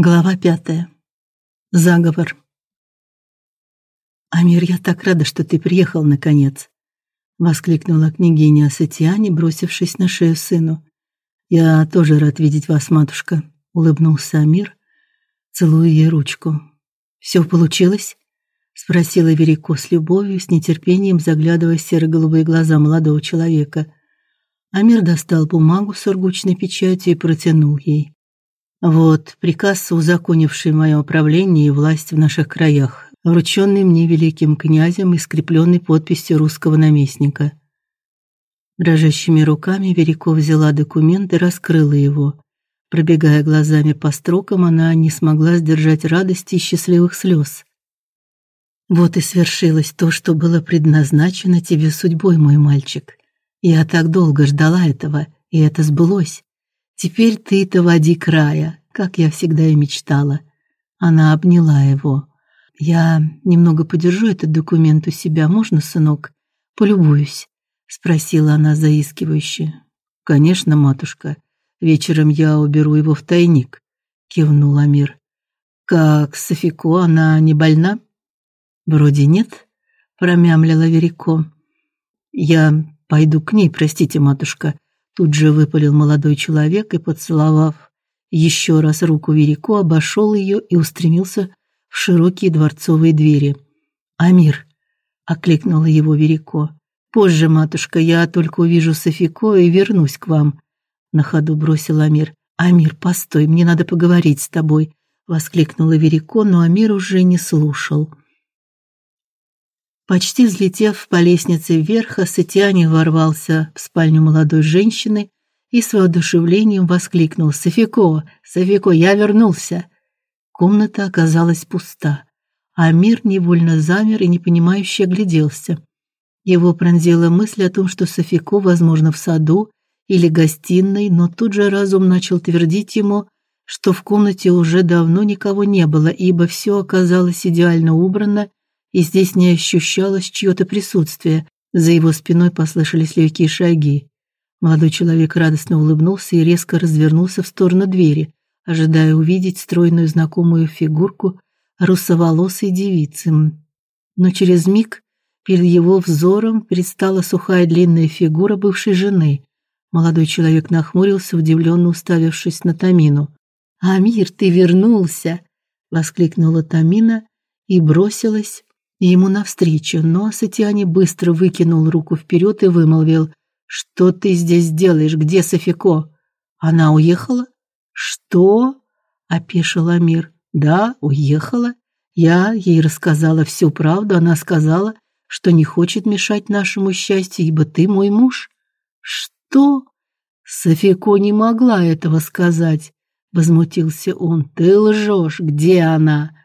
Глава пятая. Заговор. Амир, я так рада, что ты приехал наконец, воскликнула княгиня Асатиане, бросившись на шею сыну. Я тоже рад видеть вас, матушка, улыбнулся Амир, целуя ей ручку. Все получилось? спросила Верико с любовью, с нетерпением заглядывая в серо-голубые глаза молодого человека. Амир достал бумагу с сургучной печатью и протянул ей. Вот приказ, узаконивший мое правление и власть в наших краях, врученный мне великим князем и скрепленный подписью русского наместника. Дрожащими руками Вериков взяла документ и раскрыла его. Пробегая глазами по строкам, она не смогла сдержать радости и счастливых слез. Вот и свершилось то, что было предназначено тебе судьбой, мой мальчик. Я так долго ждала этого, и это сбылось. Теперь ты-то води края, как я всегда и мечтала. Она обняла его. Я немного подержу этот документ у себя, можно, сынок? Полюбуюсь, спросила она заискивающе. Конечно, матушка. Вечером я уберу его в тайник, кивнул Амир. Как Софико, она не больна? Вроде нет, промямлила Верико. Я пойду к ней, простите, матушка. Тут же выпалил молодой человек и, поцеловав еще раз руку Верико, обошел ее и устремился в широкие дворцовые двери. «Амир!» — окликнула его Верико. «Позже, матушка, я только увижу Софико и вернусь к вам», — на ходу бросил Амир. «Амир, постой, мне надо поговорить с тобой», — воскликнула Верико, но Амир уже не слушал. Почти взлетев по лестнице вверх, Асатиане ворвался в спальню молодой женщины и с воодушевлением воскликнул: "Софико, Софико, я вернулся!" Комната оказалась пуста. а Мир невольно замер и непонимающе огляделся. Его пронзила мысль о том, что Софико, возможно, в саду или гостиной, но тут же разум начал твердить ему, что в комнате уже давно никого не было, ибо все оказалось идеально убрано и здесь не ощущалось чьё-то присутствие. За его спиной послышались легкие шаги. Молодой человек радостно улыбнулся и резко развернулся в сторону двери, ожидая увидеть стройную знакомую фигурку русоволосой девицы. Но через миг перед его взором предстала сухая длинная фигура бывшей жены. Молодой человек нахмурился, удивленно уставившись на Тамину. «Амир, ты вернулся!» — воскликнула Тамина и бросилась ему навстречу, но Сатиани быстро выкинул руку вперед и вымолвил: "Что ты здесь делаешь? Где Софико? Она уехала?" "Что?" опешил Амир. "Да, уехала. Я ей рассказала всю правду, она сказала, что не хочет мешать нашему счастью, ибо ты мой муж". "Что?" Софико не могла этого сказать, возмутился он. "Ты лжешь. Где она?"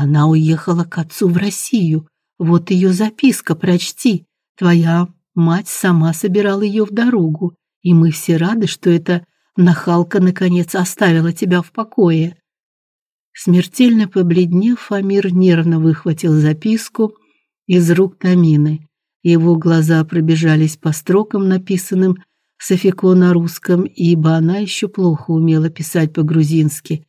Она уехала к отцу в Россию. Вот ее записка, прочти. Твоя мать сама собирала ее в дорогу, и мы все рады, что эта нахалка наконец оставила тебя в покое. Смертельно побледнев, Амир нервно выхватил записку из рук Тамины. Его глаза пробежались по строкам, написанным Софико на русском, ибо она еще плохо умела писать по-грузински.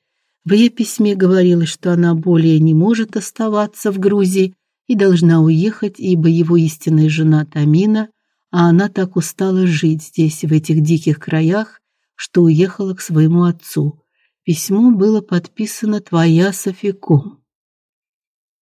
В ее письме говорилось, что она более не может оставаться в Грузии и должна уехать, ибо его истинная жена Тамина, а она так устала жить здесь, в этих диких краях, что уехала к своему отцу. Письмо было подписано «Твоя Софико».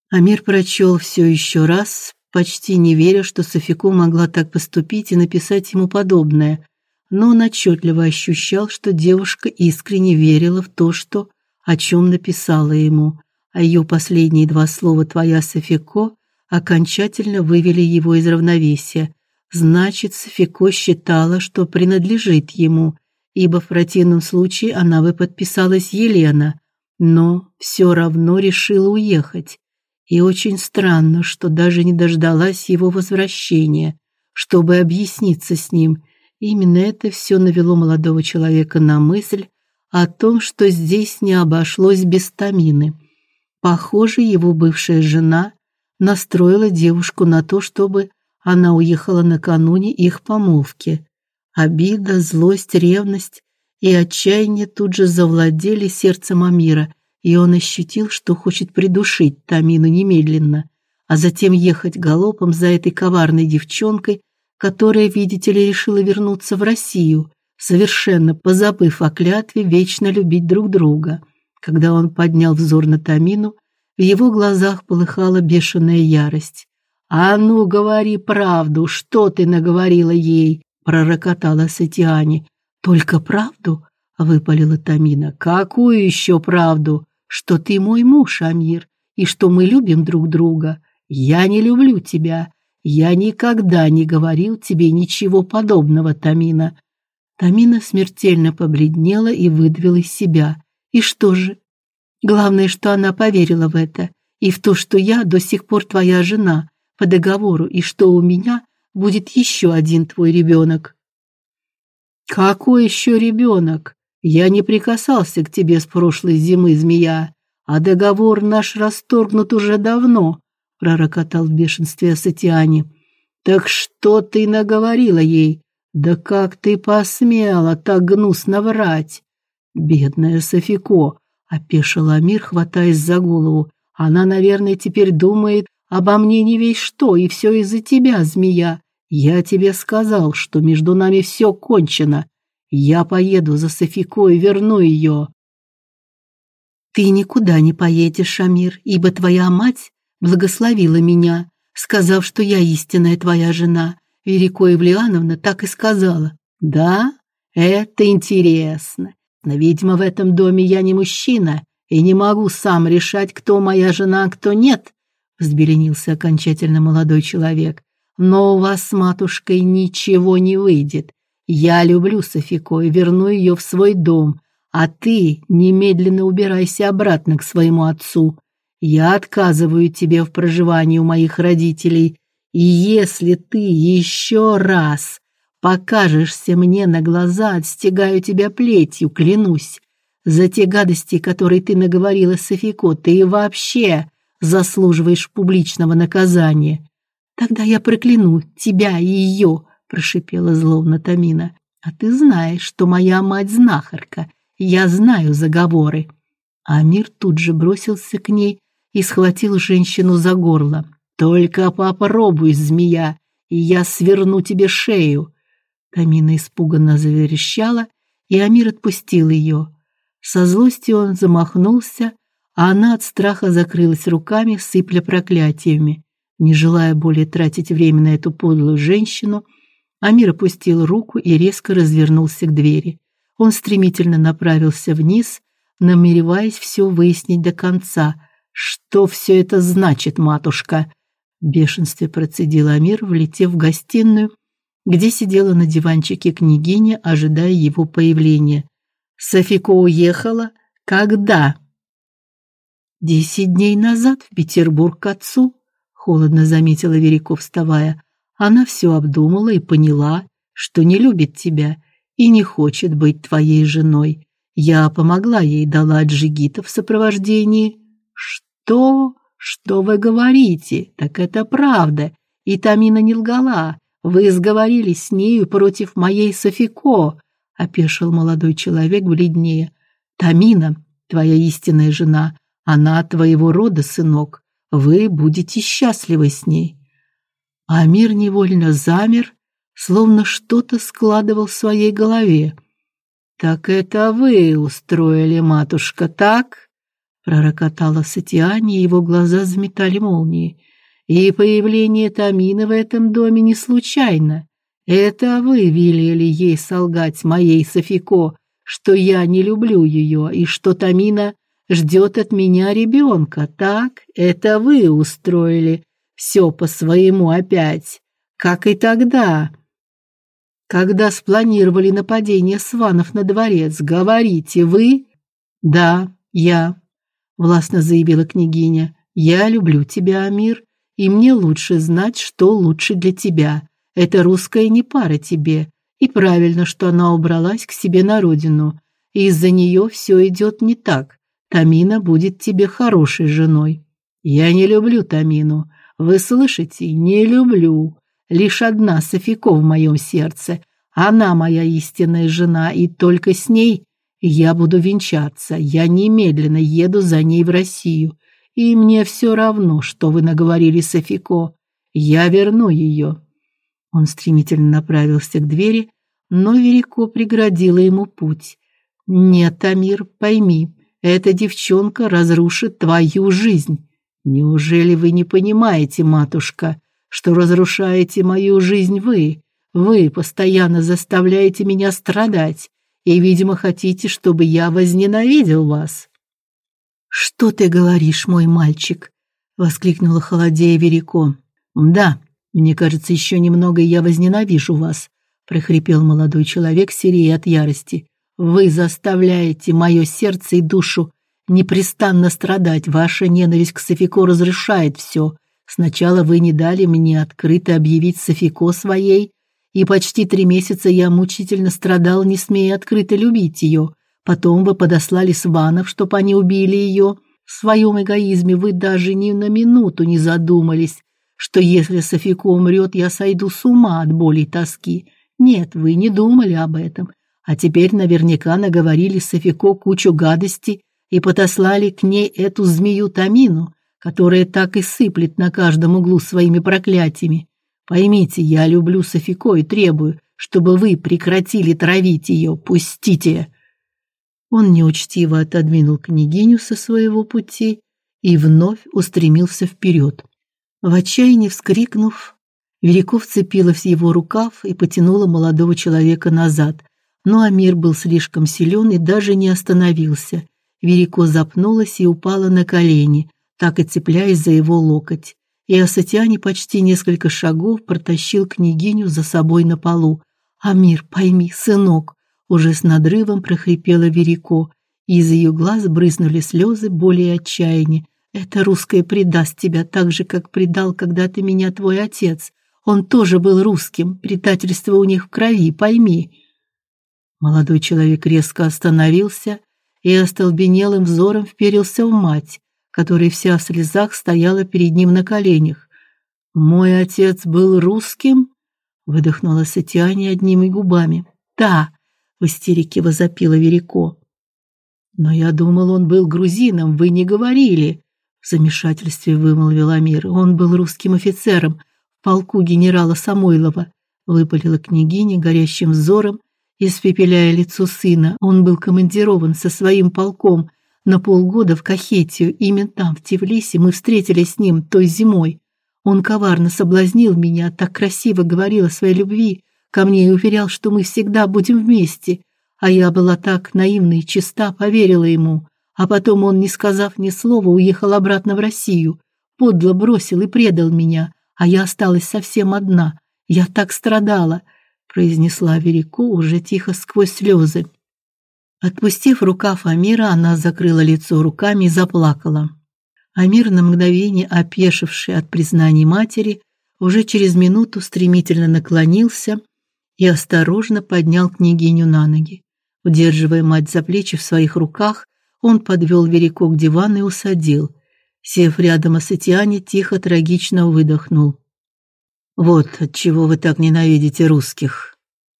Амир прочел все еще раз, почти не веря, что Софико могла так поступить и написать ему подобное, но он отчетливо ощущал, что девушка искренне верила в то, что о чем написала ему, а ее последние два слова «твоя Софико» окончательно вывели его из равновесия. Значит, Софико считала, что принадлежит ему, ибо в противном случае она бы подписалась Елена, но все равно решила уехать. И очень странно, что даже не дождалась его возвращения, чтобы объясниться с ним. Именно это все навело молодого человека на мысль, о том, что здесь не обошлось без Тамины. Похоже, его бывшая жена настроила девушку на то, чтобы она уехала накануне их помолвки. Обида, злость, ревность и отчаяние тут же завладели сердцем Амира, и он ощутил, что хочет придушить Тамину немедленно, а затем ехать галопом за этой коварной девчонкой, которая, видите ли, решила вернуться в Россию, совершенно позабыв о клятве вечно любить друг друга. Когда он поднял взор на Тамину, в его глазах полыхала бешеная ярость. «А ну, говори правду, что ты наговорила ей?» – пророкотала Сатиане. «Только правду?» – выпалила Тамина. «Какую еще правду? Что ты мой муж, Амир, и что мы любим друг друга. Я не люблю тебя. Я никогда не говорил тебе ничего подобного, Тамина». Тамина смертельно побледнела и выдавила из себя. «И что же? Главное, что она поверила в это и в то, что я до сих пор твоя жена по договору и что у меня будет еще один твой ребенок. Какой еще ребенок? Я не прикасался к тебе с прошлой зимы, змея, а договор наш расторгнут уже давно, пророкотал в бешенстве Сатиани. Так что ты наговорила ей? Да как ты посмела так гнусно врать? Бедная Софико, опешил Амир, хватаясь за голову. Она, наверное, теперь думает обо мне не весь что, и все из-за тебя, змея. Я тебе сказал, что между нами все кончено. Я поеду за Софико и верну ее. Ты никуда не поедешь, Амир, ибо твоя мать благословила меня, сказав, что я истинная твоя жена. Верико Евлеановна так и сказала. Да, это интересно. Но, видимо, в этом доме я не мужчина и не могу сам решать, кто моя жена, а кто нет, взбеленился окончательно молодой человек. Но у вас с матушкой ничего не выйдет. Я люблю Софико и верну ее в свой дом, а ты немедленно убирайся обратно к своему отцу. Я отказываю тебе в проживании у моих родителей, и если ты еще раз покажешься мне на глаза, отстегаю тебя плетью, клянусь. За те гадости, которые ты наговорила Софико, ты и вообще заслуживаешь публичного наказания. Тогда я прокляну тебя и ее, прошипела злобно Тамина. А ты знаешь, что моя мать знахарка. Я знаю заговоры. Амир тут же бросился к ней и схватил женщину за горло. Только попробуй, змея, и я сверну тебе шею. Тамина испуганно заверещала, и Амир отпустил ее. Со злостью он замахнулся, а она от страха закрылась руками, сыпля проклятиями. Не желая более тратить время на эту подлую женщину, Амир опустил руку и резко развернулся к двери. Он стремительно направился вниз, намереваясь все выяснить до конца. Что все это значит, матушка? В бешенстве процедил Амир, влетев в гостиную, где сидела на диванчике княгиня, ожидая его появления. Софико уехала когда? Десять дней назад в Петербург к отцу, холодно заметила Верико, вставая. Она все обдумала и поняла, что не любит тебя и не хочет быть твоей женой. Я помогла ей, дала джигита в сопровождении. Что? Что вы говорите? Так это правда. И Тамина не лгала. Вы сговорились с нею против моей Софико, опешил молодой человек бледнее. Тамина, твоя истинная жена, она твоего рода, сынок. Вы будете счастливы с ней. Амир невольно замер, словно что-то складывал в своей голове. Так это вы устроили, матушка, так? Пророкотала Сатиане, его глаза заметали молнии. И появление Тамины в этом доме не случайно. Это вы велели ей солгать моей Софико, что я не люблю ее и что Тамина ждет от меня ребенка, так? Это вы устроили все по-своему опять, как и тогда, когда спланировали нападение сванов на дворец. Говорите, вы? Да, я, властно заявила княгиня. Я люблю тебя, Амир, и мне лучше знать, что лучше для тебя. Это русская не пара тебе, и правильно, что она убралась к себе на родину. Из-за нее все идет не так. Тамина будет тебе хорошей женой. Я не люблю Тамину. Вы слышите? Не люблю. Лишь одна Софико в моем сердце. Она моя истинная жена, и только с ней Я буду венчаться. Я немедленно еду за ней в Россию. И мне все равно, что вы наговорили Софико. Я верну ее. Он стремительно направился к двери, но Верико преградила ему путь. Нет, Амир, пойми, эта девчонка разрушит твою жизнь. Неужели вы не понимаете, матушка, что разрушаете мою жизнь вы? Вы постоянно заставляете меня страдать и, видимо, хотите, чтобы я возненавидел вас. Что ты говоришь, мой мальчик? воскликнула холодея Верико. Да, мне кажется, еще немного, и я возненавижу вас, прохрипел молодой человек, серея от ярости. Вы заставляете мое сердце и душу непрестанно страдать. Ваша ненависть к Софико разрушает все. Сначала вы не дали мне открыто объявить Софико своей, и почти три месяца я мучительно страдал, не смея открыто любить ее. Потом вы подослали сванов, чтобы они убили ее. В своем эгоизме вы даже ни на минуту не задумались, что если Софико умрет, я сойду с ума от боли и тоски. Нет, вы не думали об этом. А теперь наверняка наговорили Софико кучу гадостей и подослали к ней эту змею Тамину, которая так и сыплет на каждом углу своими проклятиями. Поймите, я люблю Софико и требую, чтобы вы прекратили травить ее. Пустите. Он неучтиво отодвинул княгиню со своего пути и вновь устремился вперед. В отчаянии вскрикнув, Великов вцепилась в его рукав и потянула молодого человека назад. Но Амир был слишком силен и даже не остановился. Верико запнулась и упала на колени, так и цепляясь за его локоть. И Асатиане почти несколько шагов протащил княгиню за собой на полу. «Амир, пойми, сынок!» Уже с надрывом прохрипела Верико, и из ее глаз брызнули слезы боли и отчаяния. Это русское предаст тебя так же, как предал когда-то меня твой отец. Он тоже был русским, предательство у них в крови, пойми. Молодой человек резко остановился и остолбенелым взором вперился в мать, которая вся в слезах стояла перед ним на коленях. Мой отец был русским, выдохнула Сатиане одними губами. Да, в истерике возопила Верико. Но я думал, он был грузином, вы не говорили в замешательстве вымолвил Амир. Он был русским офицером в полку генерала Самойлова, выпалила княгиня горящим взором, испепеляя лицо сына. Он был командирован со своим полком на полгода в Кахетию. Именно там, в Тбилиси, мы встретились с ним той зимой. Он коварно соблазнил меня, так красиво говорил о своей любви ко мне и уверял, что мы всегда будем вместе. А я была так наивна и чиста, поверила ему. А потом он, не сказав ни слова, уехал обратно в Россию, подло бросил и предал меня, а я осталась совсем одна. Я так страдала, произнесла Верико уже тихо сквозь слезы. Отпустив рукав Амира, она закрыла лицо руками и заплакала. Амир на мгновение, опешивший от признаний матери, уже через минуту стремительно наклонился и осторожно поднял княгиню на ноги. Удерживая мать за плечи в своих руках, он подвел Верико к дивану и усадил. Сев рядом Асатиане, тихо трагично выдохнул. Вот от чего вы так ненавидите русских.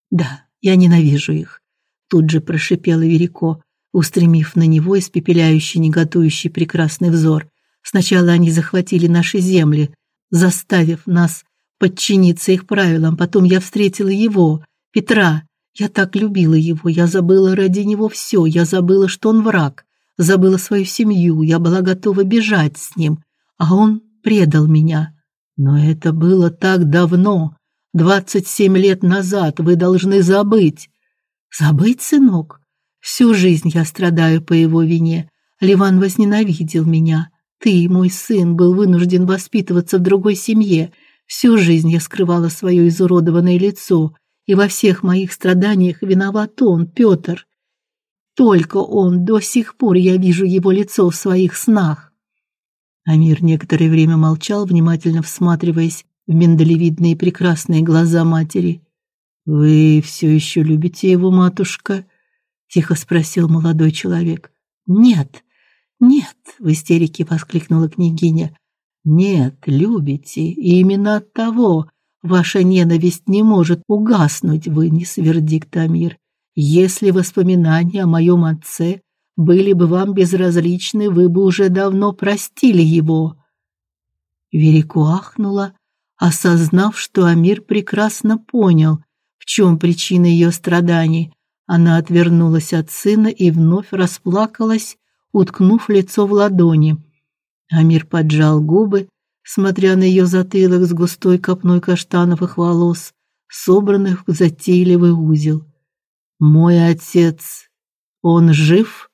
Да, я ненавижу их, тут же прошипела Верико, устремив на него испепеляющий, неготующий прекрасный взор. Сначала они захватили наши земли, заставив нас подчиниться их правилам. Потом я встретила его, Петра. Я так любила его, я забыла ради него все, я забыла, что он враг забыла свою семью, я была готова бежать с ним, а он предал меня. Но это было так давно, двадцать семь лет назад, вы должны забыть. Забыть, сынок? Всю жизнь я страдаю по его вине. Ливан возненавидел меня. Ты, мой сын, был вынужден воспитываться в другой семье. Всю жизнь я скрывала свое изуродованное лицо, и во всех моих страданиях виноват он, Петр. Только он, до сих пор я вижу его лицо в своих снах. Амир некоторое время молчал, внимательно всматриваясь в миндалевидные прекрасные глаза матери. Вы все еще любите его, матушка? тихо спросил молодой человек. Нет. Нет, в истерике воскликнула княгиня. Нет, любите, и именно от того ваша ненависть не может угаснуть, вынес вердикт Амир. Если воспоминания о моем отце были бы вам безразличны, вы бы уже давно простили его. Верико ахнула, осознав, что Амир прекрасно понял, чем причина ее страданий. Она отвернулась от сына и вновь расплакалась, уткнув лицо в ладони. Амир поджал губы, смотря на ее затылок с густой копной каштановых волос, собранных в затейливый узел. Мой отец, он жив?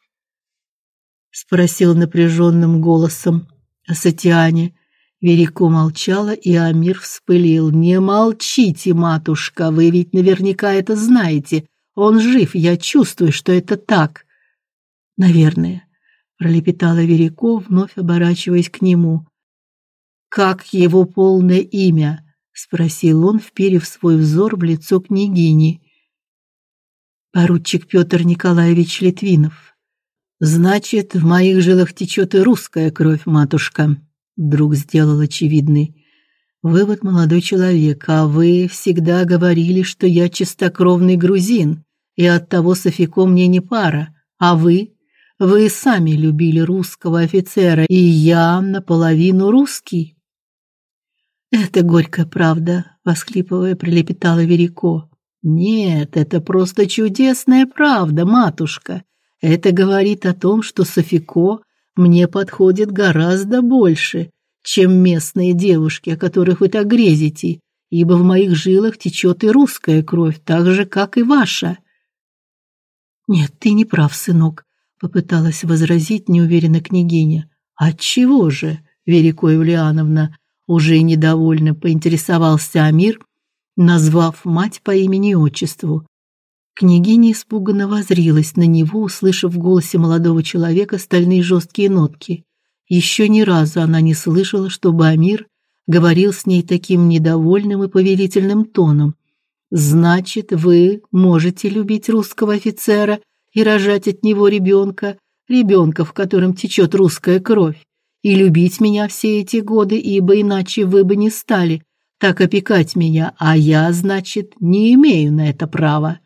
спросил напряженным голосом Асатиане. Верико молчала, и Амир вспылил: "Не молчите, матушка, вы ведь наверняка это знаете. Он жив, я чувствую, что это так". "Наверное", пролепетала Верико, вновь оборачиваясь к нему. Как его полное имя? спросил он, вперев свой взор в лицо княгини. Поручик Петр Николаевич Литвинов. Значит, в моих жилах течет и русская кровь, матушка, вдруг сделал очевидный вывод молодой человек. А вы всегда говорили, что я чистокровный грузин, и оттого Софико мне не пара. А вы? Вы сами любили русского офицера, и я наполовину русский. Это горькая правда, восклипывая, прилепетала Верико. Нет, это просто чудесная правда, матушка. Это говорит о том, что Софико мне подходит гораздо больше, чем местные девушки, о которых вы так грезите, ибо в моих жилах течет и русская кровь, так же как и ваша. Нет, ты не прав, сынок, попыталась возразить неуверенно княгиня. Отчего же, Верико Евлеановна, уже недовольно поинтересовался Амир, назвав мать по имени и отчеству. Княгиня испуганно воззрилась на него, услышав в голосе молодого человека стальные жесткие нотки. Еще ни разу она не слышала, чтобы Амир говорил с ней таким недовольным и повелительным тоном. Значит, вы можете любить русского офицера и рожать от него ребенка, ребенка, в котором течет русская кровь и любить меня все эти годы, ибо иначе вы бы не стали так опекать меня, а я, значит, не имею на это права.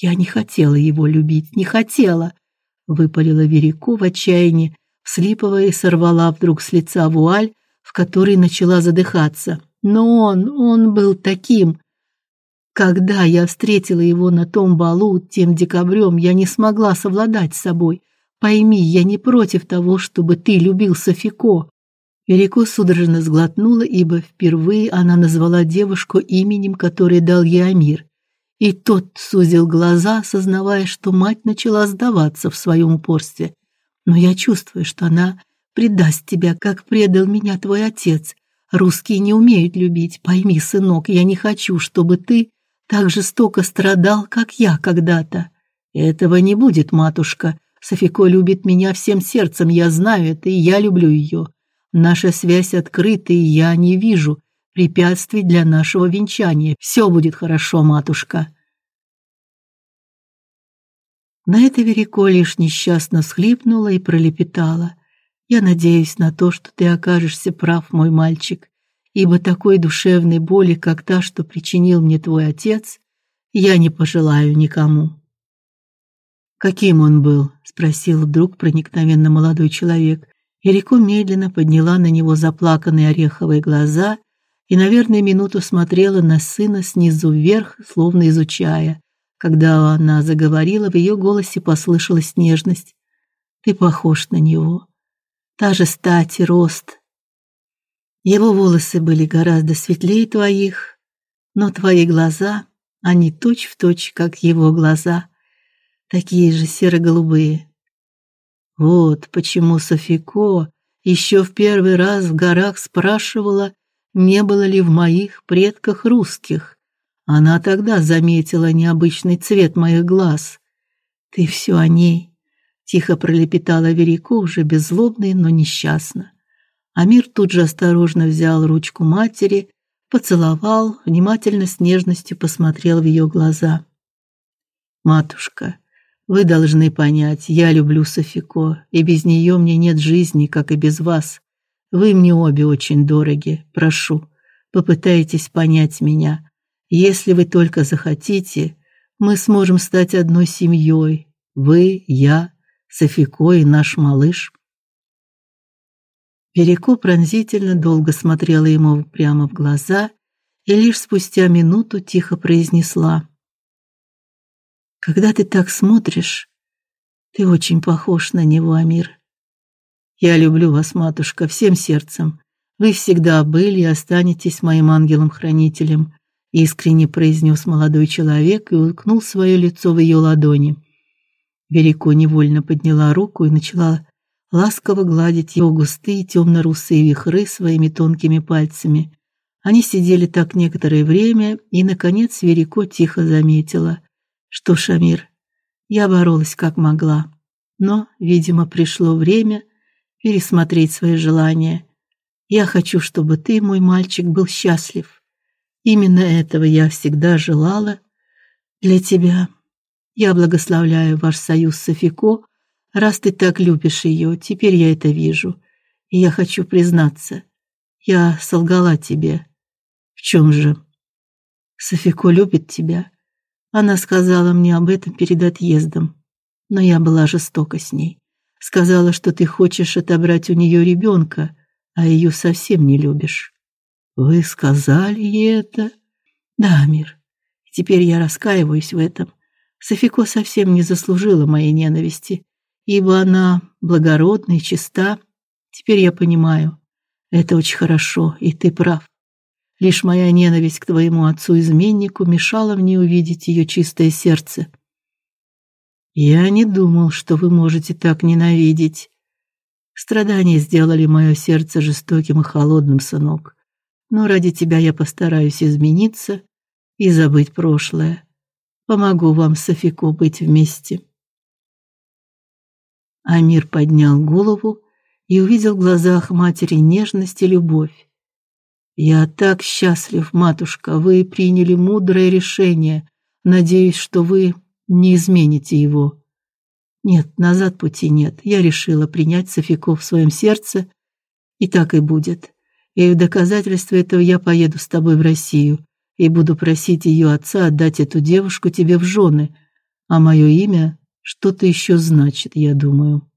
Я не хотела его любить, не хотела, выпалила Верико в отчаянии, вслипывая и сорвала вдруг с лица вуаль, в которой начала задыхаться. Но он, он был таким. Когда я встретила его на том балу тем декабрем, я не смогла совладать с собой. Пойми, я не против того, чтобы ты любил Софико. Верико судорожно сглотнула, ибо впервые она назвала девушку именем, которое дал ей Амир. И тот сузил глаза, осознавая, что мать начала сдаваться в своем упорстве. Но я чувствую, что она предаст тебя, как предал меня твой отец. Русские не умеют любить. Пойми, сынок, я не хочу, чтобы ты так жестоко страдал, как я когда-то. Этого не будет, матушка, Софико любит меня всем сердцем, я знаю это, и я люблю ее. Наша связь открыта, и я не вижу препятствий для нашего венчания. Все будет хорошо, матушка. На это Верико лишь несчастно всхлипнула и пролепетала: "Я надеюсь на то, что ты окажешься прав, мой мальчик, ибо такой душевной боли, как та, что причинил мне твой отец, я не пожелаю никому". Каким он был? спросил вдруг проникновенно молодой человек. Ирико медленно подняла на него заплаканные ореховые глаза и, наверное, минуту смотрела на сына снизу вверх, словно изучая. Когда она заговорила, в ее голосе послышалась нежность. Ты похож на него. Та же стать и рост. Его волосы были гораздо светлее твоих, но твои глаза, они точь-в-точь, точь, как его глаза такие же серо-голубые. Вот почему Софико еще в первый раз в горах спрашивала, не было ли в моих предках русских. Она тогда заметила необычный цвет моих глаз. Ты все о ней, тихо пролепетала Верико уже беззлобно, но несчастно. Амир тут же осторожно взял ручку матери, поцеловал, внимательно с нежностью посмотрел в ее глаза. Матушка, вы должны понять, я люблю Софико, и без нее мне нет жизни, как и без вас. Вы мне обе очень дороги. Прошу, попытайтесь понять меня. Если вы только захотите, Мы сможем стать одной семьей. Вы, я, Софико и наш малыш. Верико пронзительно долго смотрела ему прямо в глаза и лишь спустя минуту тихо произнесла: "Когда ты так смотришь, ты очень похож на него, Амир. Я люблю вас, матушка, всем сердцем. Вы всегда были и останетесь моим ангелом-хранителем", искренне произнес молодой человек и уткнул свое лицо в ее ладони. Верико невольно подняла руку и начала ласково гладить его густые темно-русые вихры своими тонкими пальцами. Они сидели так некоторое время, и наконец Верико тихо заметила: "Что, Шамир, я боролась как могла, но, видимо, пришло время пересмотреть свои желания. Я хочу, чтобы ты, мой мальчик, был счастлив. Именно этого я всегда желала для тебя". Я благословляю ваш союз с Софико, раз ты так любишь ее. Теперь я это вижу, и я хочу признаться. Я солгала тебе. В чем же? Софико любит тебя. Она сказала мне об этом перед отъездом, но я была жестока с ней. Сказала, что ты хочешь отобрать у нее ребенка, а ее совсем не любишь. Вы сказали ей это? Да, Мир. Теперь я раскаиваюсь в этом. Софико совсем не заслужила моей ненависти, ибо она благородна и чиста. Теперь я понимаю. Это очень хорошо, и ты прав. Лишь моя ненависть к твоему отцу-изменнику мешала мне увидеть ее чистое сердце. Я не думал, что вы можете так ненавидеть. Страдания сделали мое сердце жестоким и холодным, сынок. Но ради тебя я постараюсь измениться и забыть прошлое. Помогу вам с Софико быть вместе. Амир поднял голову и увидел в глазах матери нежность и любовь. Я так счастлив, матушка, вы приняли мудрое решение. Надеюсь, что вы не измените его. Нет, назад пути нет. Я решила принять Софико в своем сердце, и так и будет. И в доказательство этого я поеду с тобой в Россию и буду просить ее отца отдать эту девушку тебе в жены, а мое имя что-то еще значит, я думаю.